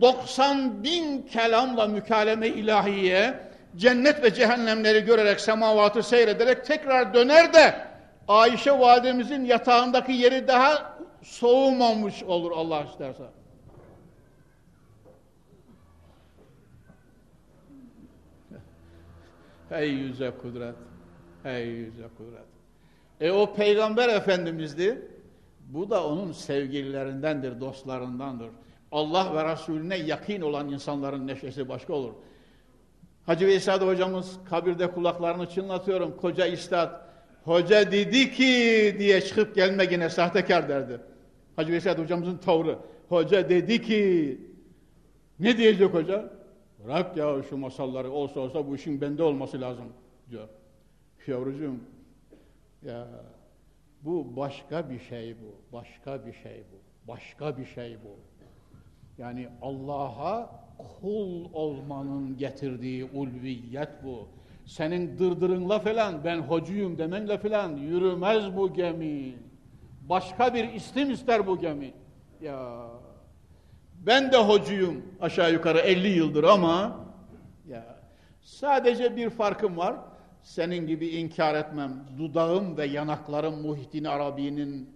90 bin kelamla mükaleme ilahiye cennet ve cehennemleri görerek semavatı seyrederek tekrar döner de Ayşe validemizin yatağındaki yeri daha soğumamış olur Allah isterse. Hey yüze kudret. Hey yüze kudret. E o peygamber efendimizdi. Bu da onun sevgililerindendir, dostlarındandır. Allah ve Resulüne yakın olan insanların neşesi başka olur. Hacı Veysade hocamız kabirde kulaklarını çınlatıyorum. Koca İstad. Hoca dedi ki diye çıkıp gelme yine sahtekar derdi. Hacı Veysade hocamızın tavrı. Hoca dedi ki ne diyecek hoca? Bırak ya şu masalları olsa olsa bu işin bende olması lazım diyor. Yavrucuğum ya bu başka bir şey bu. Başka bir şey bu. Başka bir şey bu. Yani Allah'a kul olmanın getirdiği ulviyet bu. Senin dırdırınla falan ben hocuyum demenle falan yürümez bu gemi. Başka bir istim ister bu gemi. Ya ben de hocuyum aşağı yukarı 50 yıldır ama ya sadece bir farkım var. Senin gibi inkar etmem. Dudağım ve yanaklarım Muhittin Arabi'nin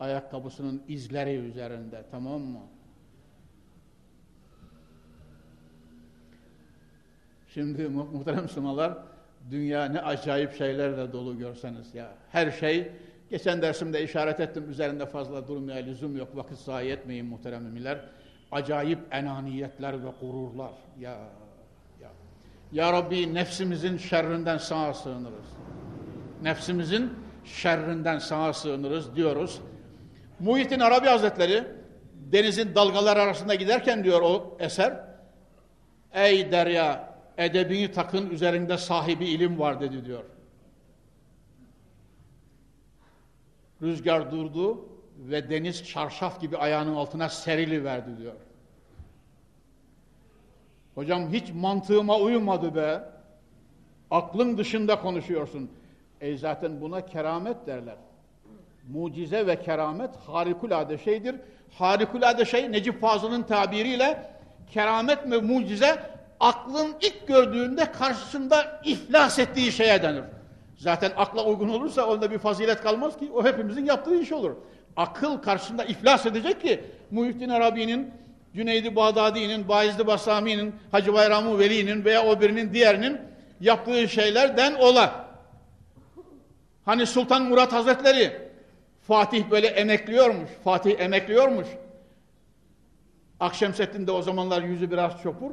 ayakkabısının izleri üzerinde. Tamam mı? Şimdi muhterem Müslümanlar dünya ne acayip şeylerle dolu görseniz ya. Her şey geçen dersimde işaret ettim üzerinde fazla durmaya lüzum yok. Vakit zayi etmeyin muhterem müminler. Acayip enaniyetler ve gururlar. Ya ya. Ya Rabbi nefsimizin şerrinden sağa sığınırız. Nefsimizin şerrinden sağa sığınırız diyoruz. Muhittin Arabi Hazretleri denizin dalgalar arasında giderken diyor o eser Ey derya edebini takın üzerinde sahibi ilim var dedi diyor. Rüzgar durdu ve deniz çarşaf gibi ayağının altına serili verdi diyor. Hocam hiç mantığıma uymadı be. Aklın dışında konuşuyorsun. E zaten buna keramet derler. Mucize ve keramet harikulade şeydir. Harikulade şey Necip Fazıl'ın tabiriyle keramet ve mucize aklın ilk gördüğünde karşısında iflas ettiği şeye denir. Zaten akla uygun olursa onda bir fazilet kalmaz ki o hepimizin yaptığı iş olur. Akıl karşısında iflas edecek ki Muhittin Arabi'nin, Cüneydi Bağdadi'nin, Bayezid Basami'nin, Hacı Bayramı Veli'nin veya o birinin diğerinin yaptığı şeylerden ola. Hani Sultan Murat Hazretleri Fatih böyle emekliyormuş. Fatih emekliyormuş. Akşemseddin de o zamanlar yüzü biraz çopur.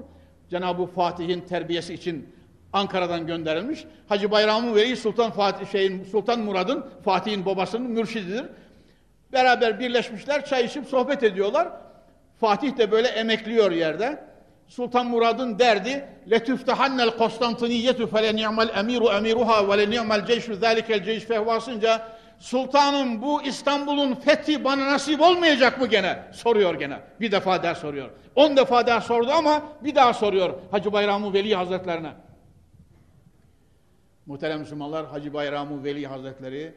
Cenab-ı Fatih'in terbiyesi için Ankara'dan gönderilmiş. Hacı Bayramı Veli Sultan Fatih şeyin Sultan Murad'ın Fatih'in babasının mürşididir. Beraber birleşmişler, çay içip sohbet ediyorlar. Fatih de böyle emekliyor yerde. Sultan Murad'ın derdi letüftehannel Konstantiniyetu fele ni'mel emiru emiruha ve le ni'mel ceyşu zâlikel ceyş fehvasınca Sultanım bu İstanbul'un fethi bana nasip olmayacak mı gene? Soruyor gene. Bir defa daha soruyor. On defa daha sordu ama bir daha soruyor Hacı Bayramı Veli Hazretlerine. Muhterem Müslümanlar Hacı Bayramı Veli Hazretleri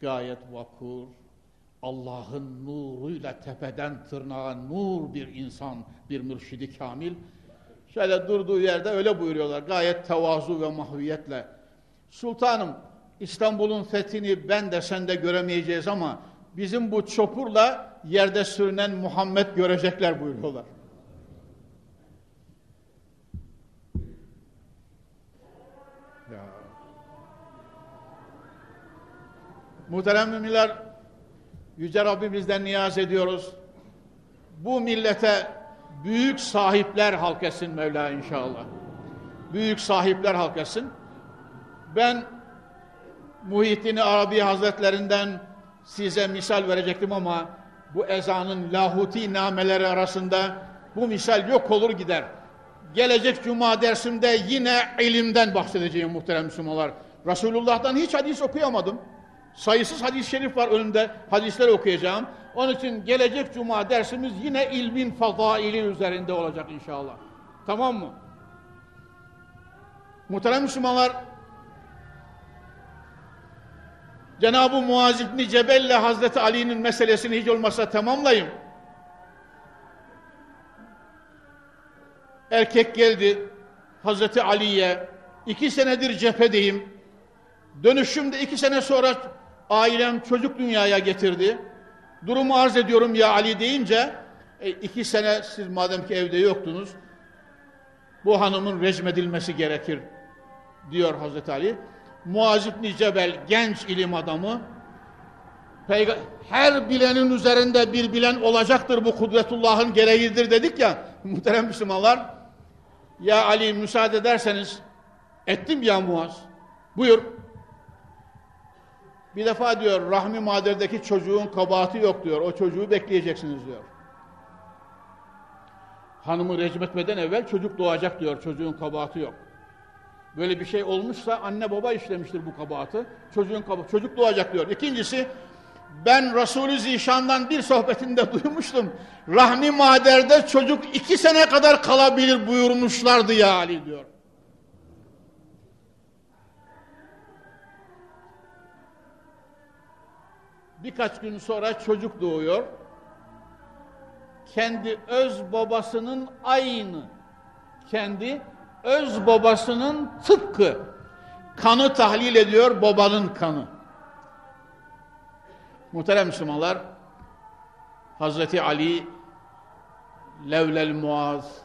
gayet vakur, Allah'ın nuruyla tepeden tırnağa nur bir insan, bir mürşidi kamil. Şöyle durduğu yerde öyle buyuruyorlar. Gayet tevazu ve mahviyetle. Sultanım İstanbul'un fethini ben de sen de göremeyeceğiz ama bizim bu çopurla yerde sürünen Muhammed görecekler buyuruyorlar. Ya. Muhterem müminler, Yüce Rabbimizden niyaz ediyoruz. Bu millete büyük sahipler halk etsin Mevla inşallah. Büyük sahipler halk etsin. Ben Muhittin Arabi Hazretlerinden size misal verecektim ama bu ezanın lahuti nameleri arasında bu misal yok olur gider. Gelecek cuma dersimde yine ilimden bahsedeceğim muhterem Müslümanlar. Resulullah'tan hiç hadis okuyamadım. Sayısız hadis-i şerif var önümde. Hadisler okuyacağım. Onun için gelecek cuma dersimiz yine ilmin fazaili üzerinde olacak inşallah. Tamam mı? Muhterem Müslümanlar Cenab-ı Muaz İbni Cebelle Hazreti Ali'nin meselesini hiç olmazsa tamamlayayım. Erkek geldi Hazreti Ali'ye iki senedir cephedeyim. Dönüşümde iki sene sonra ailem çocuk dünyaya getirdi. Durumu arz ediyorum ya Ali deyince e, iki sene siz madem ki evde yoktunuz bu hanımın rejmedilmesi gerekir diyor Hazreti Ali. Muaz İbni Cebel genç ilim adamı her bilenin üzerinde bir bilen olacaktır bu kudretullahın gereğidir dedik ya *laughs* muhterem Müslümanlar Ya Ali müsaade ederseniz ettim ya Muaz. Buyur. Bir defa diyor rahmi maderdeki çocuğun kabahati yok diyor. O çocuğu bekleyeceksiniz diyor. Hanımı recmetmeden evvel çocuk doğacak diyor. Çocuğun kabahati yok. Böyle bir şey olmuşsa anne baba işlemiştir bu kabahati. Çocuğun kabahati. Çocuk doğacak diyor. İkincisi ben Resulü Zişan'dan bir sohbetinde *laughs* duymuştum. Rahmi maderde çocuk iki sene kadar kalabilir buyurmuşlardı ya Ali diyor. Birkaç gün sonra çocuk doğuyor. Kendi öz babasının aynı. Kendi öz babasının tıpkı. Kanı tahlil ediyor babanın kanı. Muhterem Müslümanlar, Hazreti Ali levlel muaz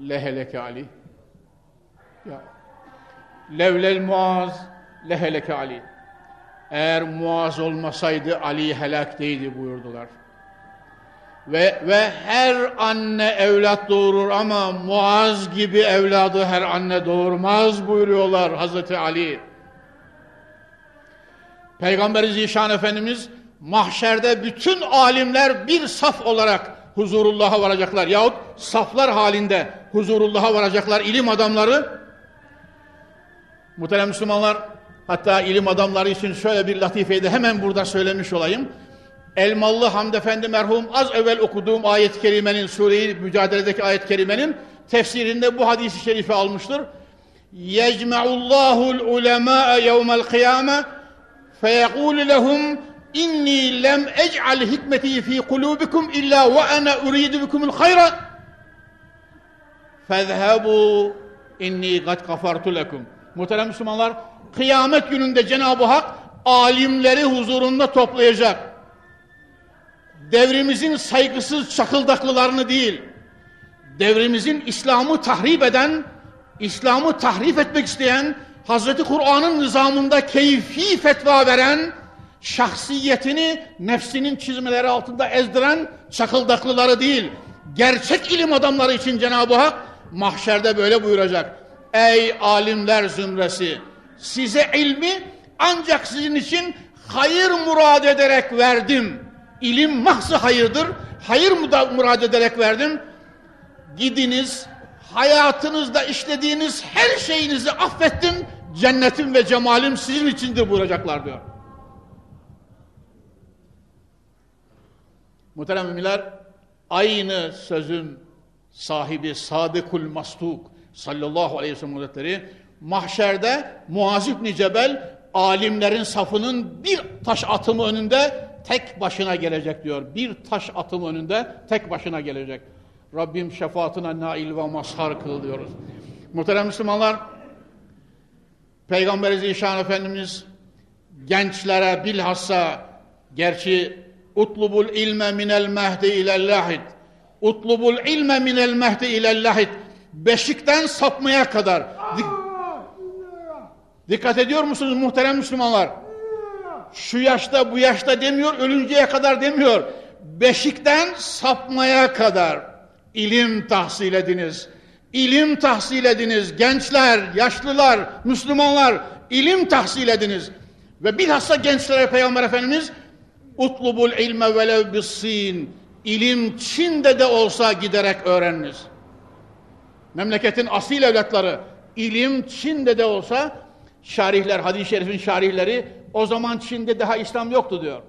leheleke Ali ya levlel muaz leheleke Ali eğer muaz olmasaydı Ali helak değildi buyurdular. Ve, ve her anne evlat doğurur ama Muaz gibi evladı her anne doğurmaz buyuruyorlar Hazreti Ali. Peygamberi Zişan Efendimiz mahşerde bütün alimler bir saf olarak huzurullah'a varacaklar. Yahut saflar halinde huzurullah'a varacaklar ilim adamları. Muhterem Müslümanlar hatta ilim adamları için şöyle bir latifeyi de hemen burada söylemiş olayım. Elmalı Hamd Efendi merhum az evvel okuduğum ayet-i kerimenin, Sure-i Mücadele'deki ayet-i kerimenin tefsirinde bu hadisi şerifi almıştır. يَجْمَعُ اللّٰهُ الْعُلَمَاءَ يَوْمَ الْقِيَامَةِ فَيَقُولُ لَهُمْ اِنِّي لَمْ اَجْعَلْ حِكْمَتِي ف۪ي قُلُوبِكُمْ اِلَّا وَاَنَا اُرِيدُ بِكُمُ الْخَيْرَ فَذْهَبُوا اِنِّي قَدْ قَفَرْتُ لَكُمْ Muhterem Müslümanlar, kıyamet gününde Cenab-ı Hak alimleri huzurunda toplayacak. Devrimizin saygısız çakıldaklılarını değil, devrimizin İslam'ı tahrip eden, İslam'ı tahrip etmek isteyen, Hazreti Kur'an'ın nizamında keyfi fetva veren, şahsiyetini nefsinin çizmeleri altında ezdiren çakıldaklıları değil, gerçek ilim adamları için Cenab-ı Hak mahşerde böyle buyuracak. Ey alimler zümresi! Size ilmi ancak sizin için hayır murad ederek verdim. İlim mahzı hayırdır. Hayır murad ederek verdim. Gidiniz, hayatınızda işlediğiniz her şeyinizi affettim. Cennetim ve cemalim sizin içindir buyuracaklar diyor. Muhterem müminler, aynı sözün sahibi Sadıkul Mastuk sallallahu aleyhi ve sellem hazretleri mahşerde Muaz İbni Cebel alimlerin safının bir taş atımı önünde tek başına gelecek diyor. Bir taş atımı önünde tek başına gelecek. Rabbim şefaatine nail ve mazhar kıl diyoruz. Muhterem Müslümanlar, Peygamber Zişan Efendimiz gençlere bilhassa gerçi utlubul ilme minel mehdi ilel lahid utlubul ilme minel mehdi ilel lahid beşikten sapmaya kadar dikkat ediyor musunuz muhterem Müslümanlar şu yaşta bu yaşta demiyor ölünceye kadar demiyor. Beşikten sapmaya kadar ilim tahsil ediniz. İlim tahsil ediniz. Gençler yaşlılar Müslümanlar ilim tahsil ediniz. Ve bilhassa gençlere Peygamber Efendimiz utlubul ilme velev bissin. İlim Çin'de de olsa giderek öğreniniz. Memleketin asil evlatları ilim Çin'de de olsa şarihler, hadis-i şerifin şarihleri o zaman Çin'de daha İslam yoktu diyor.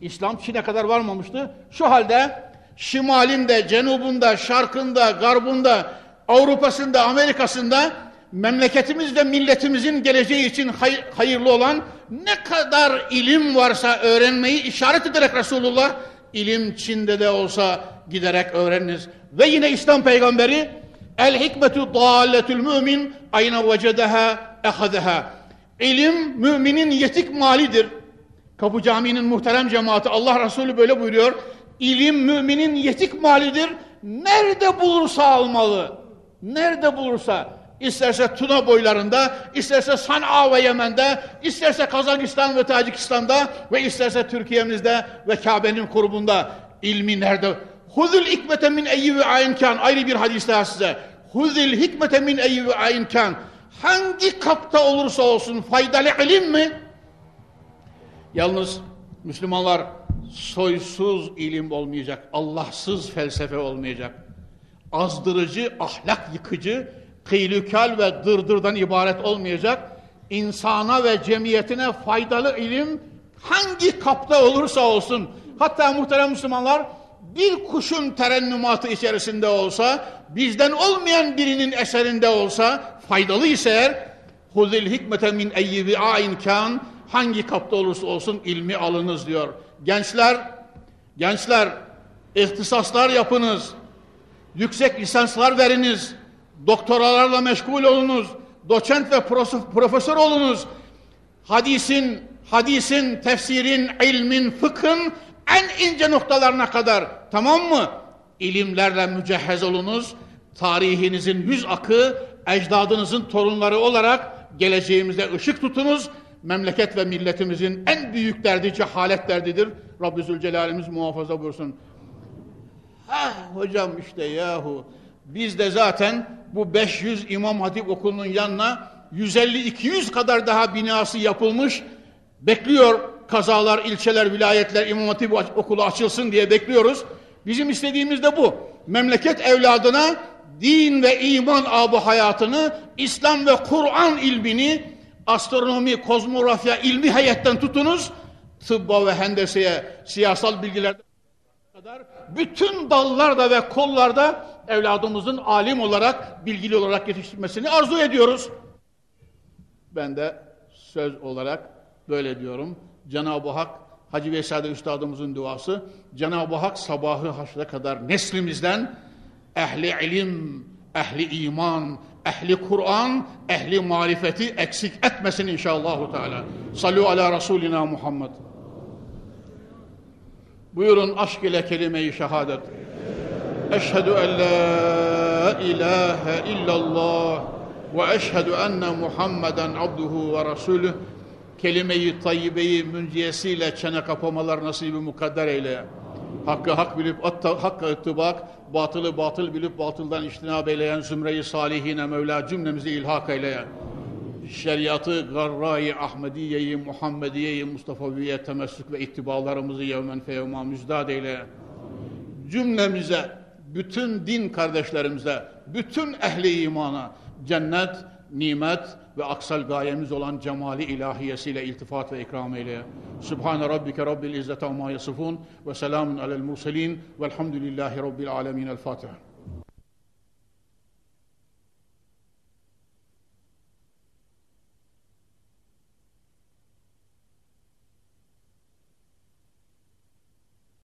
İslam Çin'e kadar varmamıştı. Şu halde şimalinde, cenubunda, şarkında, garbunda, Avrupa'sında, Amerika'sında memleketimiz ve milletimizin geleceği için hay hayırlı olan ne kadar ilim varsa öğrenmeyi işaret ederek Resulullah ilim Çin'de de olsa giderek öğreniniz. Ve yine İslam peygamberi El hikmetu dalletül mümin ayna vecedeha ehadeha. İlim müminin yetik malidir. Kapı Camii'nin muhterem cemaati Allah Resulü böyle buyuruyor. İlim müminin yetik malidir. Nerede bulursa almalı. Nerede bulursa. İsterse Tuna boylarında, isterse San'a ve Yemen'de, isterse Kazakistan ve Tacikistan'da ve isterse Türkiye'mizde ve Kabe'nin kurbunda ilmi nerede? Huzul ikmete min eyyi ve ayinkan ayrı bir hadis daha size. huzil hikmete min eyyi ayin kan. Hangi kapta olursa olsun faydalı ilim mi? Yalnız Müslümanlar soysuz ilim olmayacak, Allahsız felsefe olmayacak. Azdırıcı, ahlak yıkıcı, kıylükal ve dırdırdan ibaret olmayacak. İnsana ve cemiyetine faydalı ilim hangi kapta olursa olsun, hatta muhterem Müslümanlar bir kuşun terennümatı içerisinde olsa, bizden olmayan birinin eserinde olsa, faydalı ise eğer, huzil hikmete min eyyibi kan, hangi kapta olursa olsun ilmi alınız diyor. Gençler, gençler, ihtisaslar yapınız, yüksek lisanslar veriniz, doktoralarla meşgul olunuz, doçent ve profesör olunuz. Hadisin, hadisin, tefsirin, ilmin, fıkhın en ince noktalarına kadar tamam mı? İlimlerle mücehhez olunuz. Tarihinizin yüz akı, ecdadınızın torunları olarak geleceğimize ışık tutunuz. Memleket ve milletimizin en büyük derdi cehalet derdidir. Rabbi Zülcelal'imiz muhafaza buyursun. Ah hocam işte yahu biz de zaten bu 500 İmam Hatip okulunun yanına 150-200 kadar daha binası yapılmış bekliyor kazalar, ilçeler, vilayetler, İmam Hatip okulu açılsın diye bekliyoruz. Bizim istediğimiz de bu. Memleket evladına din ve iman abu hayatını, İslam ve Kur'an ilmini, astronomi, kozmografya, ilmi heyetten tutunuz, tıbba ve hendeseye, siyasal bilgilerden kadar bütün dallarda ve kollarda evladımızın alim olarak, bilgili olarak yetiştirmesini arzu ediyoruz. Ben de söz olarak böyle diyorum. Cenab-ı Hak Hacı Veysade Üstadımızın duası Cenab-ı Hak sabahı haşre kadar neslimizden ehli ilim, ehli iman, ehli Kur'an, ehli marifeti eksik etmesin inşallah. Teala. Sallu ala Resulina Muhammed. Buyurun aşk ile kelime-i şehadet. Eşhedü en la ilahe illallah ve eşhedü enne Muhammeden abduhu ve resulüh kelime-i tayyibeyi münciyesiyle çene kapamalar nasibi mukadder eyle. Hakkı hak bilip hakka ittibak, batılı batıl bilip batıldan iştinab eyleyen zümreyi salihine Mevla cümlemizi ilhak eyle. Şeriatı, garra-i Ahmediye-i Muhammediye-i Mustafa'viye temessük ve ittibalarımızı yevmen feyevma müzdad eyle. Cümlemize, bütün din kardeşlerimize, bütün ehli imana cennet, nimet, ve aksal gayemiz olan cemali ilahiyesiyle iltifat ve ikram eyle. Subhane rabbike rabbil izzete ve selamun alel murselin velhamdülillahi rabbil alemin. El Fatiha.